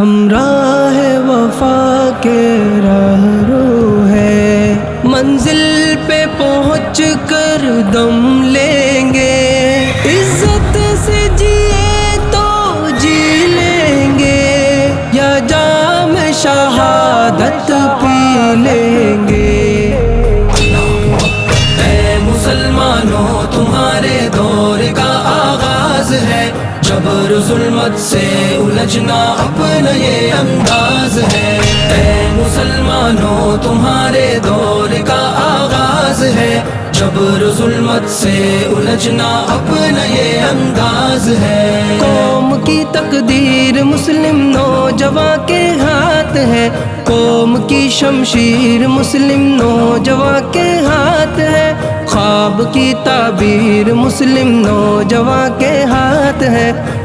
ہم راہ وفا کے راہ ظلمت سے الجھنا اپنا یہ انداز ہے۔ اے مسلمانوں، تمہارے دور کا آغاز ہے۔ جبر ظلمت سے الجھنا اپنا یہ انداز ہے۔ قوم کی تقدیر مسلم نوجوان کے ہاتھ ہے۔ قوم کی شمشیر مسلم نوجوان کے ہاتھ ہے۔ خواب کی تعبیر مسلم نوجوان کے ہاتھ ہے ہے۔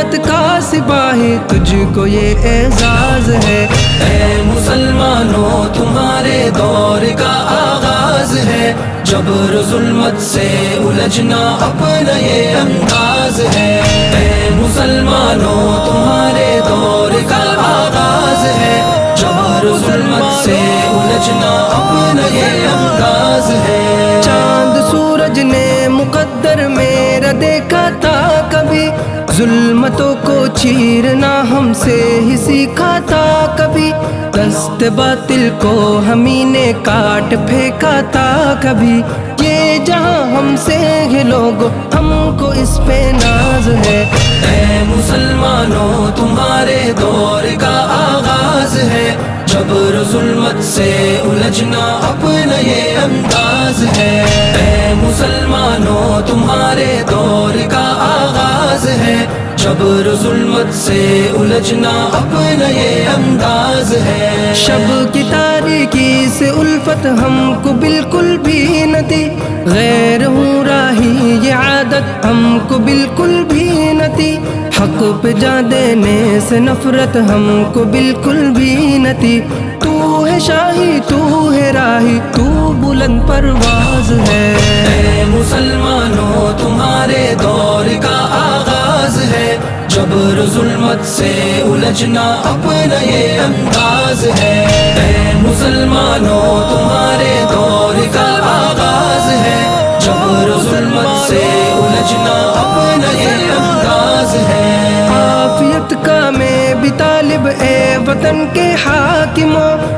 امت کا سپاہی تجھ کو یہ اعزاز ہے۔ اے مسلمانوں تمہارے دور کا آغاز ہے۔ جبر ظلمت سے الجھنا اپنا یہ انداز ہے۔ اے مسلمانوں تمہارے دور کا آغاز ہے۔ جبر ظلمت سے الجھنا اپنا یہ انداز ظلمتوں کو چیرنا ہم سے ہی سیکھا تھا کبھی۔ دست باطل کو ہمیں نے کاٹ پھینکا تھا کبھی۔ یہ جہاں ہم سے ہے لوگ ہم کو اس پہ ناز ہے۔ اے مسلمانوں، تمہارے دور کا آغاز ہے۔ جبر ظلمت سے الجھنا اپنا یہ انداز ہے۔ اے مسلمانوں، تمہارے دور کا جبر ظلمت سے الجھنا اپنا یہ انداز ہے۔ شب کی تاریکی سے الفت ہم کو بالکل بھی نہ تھی غیر ہوں راہی یہ عادت ہم کو بالکل بھی نہ تھی حق پہ جا دینے سے نفرت ہم کو بالکل بھی نہ تھی تو ہے شاہی تو ہے راہی تو بلند پرواز ہے۔ اے مسلمانوں تمہارے دور کا جبر ظلمت سے الجھنا اپنا یہ انداز ہے۔ اے مسلمانوں، تمہارے دور کا آغاز ہے۔ جبر ظلمت سے الجھنا اپنا یہ انداز ہے۔ آفیت کا میں بھی طالب اے وطن کے حاکموں۔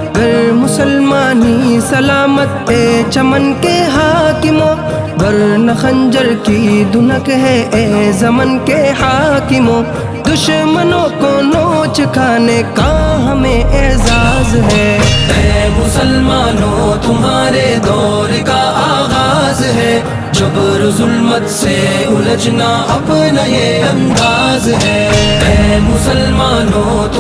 مسلمانی سلامت اے چمن کے حاکموں ورنہ خنجر کی دنک ہے اے زمن کے حاکموں۔ دشمنوں کو نوچ کھانے کا ہمیں اعزاز ہے۔ اے مسلمانوں، تمہارے دور کا آغاز ہے۔ جبر ظلمت سے الجھنا اپنا یہ انداز ہے۔ اے مسلمانوں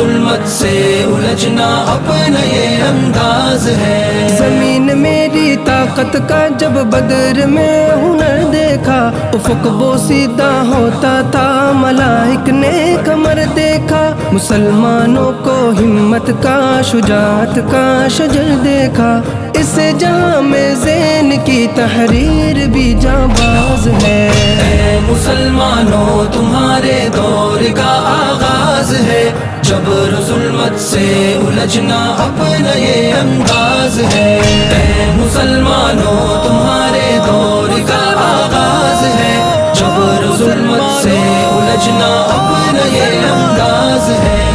ظلمت سے الجھنا اپنا یہ انداز ہے۔ زمین میری طاقت کا جب بدر میں ہنر دیکھا افق بوسیدہ ہوتا تھا ملائک نے کمر دیکھا۔ مسلمانوں کو ہمت کا شجاعت کا شجر دیکھا۔ اس جہاں میں زین کی تحریر بھی جاں باز ہے۔ اے مسلمانوں تمہارے ہے جبر ظلمت سے الجھنا اپنا یہ انداز ہے۔ اے مسلمانوں، تمہارے دور کا آغاز ہے۔ جبر ظلمت سے الجھنا اپنا یہ انداز ہے۔